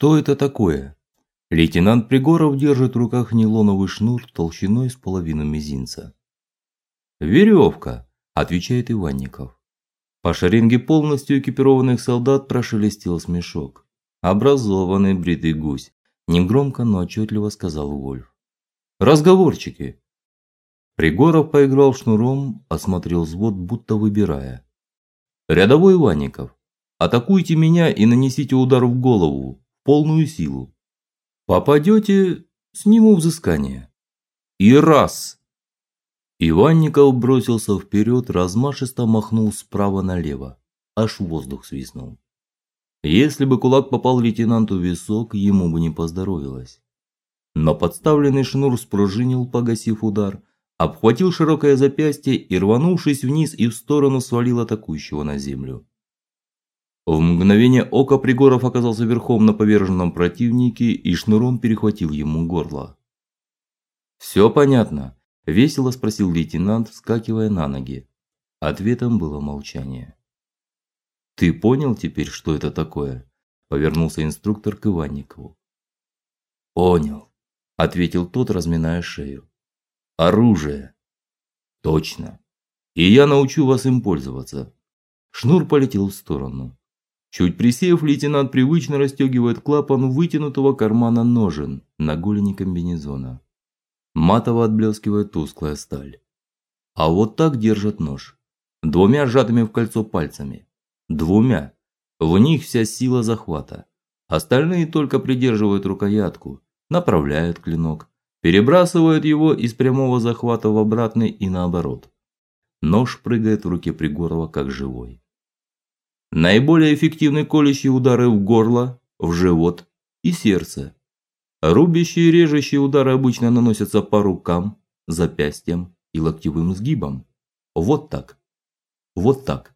Что это такое? Лейтенант Пригоров держит в руках нейлоновый шнур толщиной с половину мизинца. «Веревка», – отвечает Иванников. По шеренге полностью экипированных солдат прошелестел смешок. Образованный бритый гусь, негромко, но отчетливо сказал Вольф. Разговорчики. Пригоров поиграл шнуром, осмотрел взвод, будто выбирая. Рядовой Иванников, атакуйте меня и нанесите удар в голову, полную силу. Попадете, сниму взыскание. И раз. Иванников бросился вперед, размашисто махнул справа налево, аж воздух свистнул. Если бы кулак попал лейтенанту в висок, ему бы не поздоровилось. Но подставленный шнур спружинил, погасив удар, обхватил широкое запястье и рванувшись вниз и в сторону свалил атакующего на землю. В мгновение ока Пригоров оказался верхом на поверженном противнике и шнуром перехватил ему горло. «Все понятно, весело спросил лейтенант, вскакивая на ноги. Ответом было молчание. Ты понял теперь, что это такое? повернулся инструктор к Иванникову. Понял, ответил тот, разминая шею. Оружие. Точно. И я научу вас им пользоваться. Шнур полетел в сторону. Чуть присев, лейтенант привычно расстегивает клапан вытянутого кармана ножен на голени комбинезона. Матово отблескивает тусклая сталь. А вот так держит нож, двумя сжатыми в кольцо пальцами. Двумя. В них вся сила захвата. Остальные только придерживают рукоятку, направляют клинок, перебрасывают его из прямого захвата в обратный и наоборот. Нож прыгает в руке Пригорова как живой. Наиболее эффективны колющие удары в горло, в живот и сердце. Рубящие и режущие удары обычно наносятся по рукам, запястьям и локтевым сгибам. Вот так. Вот так.